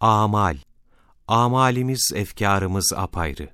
Amal. Amalimiz, efkarımız apayrı.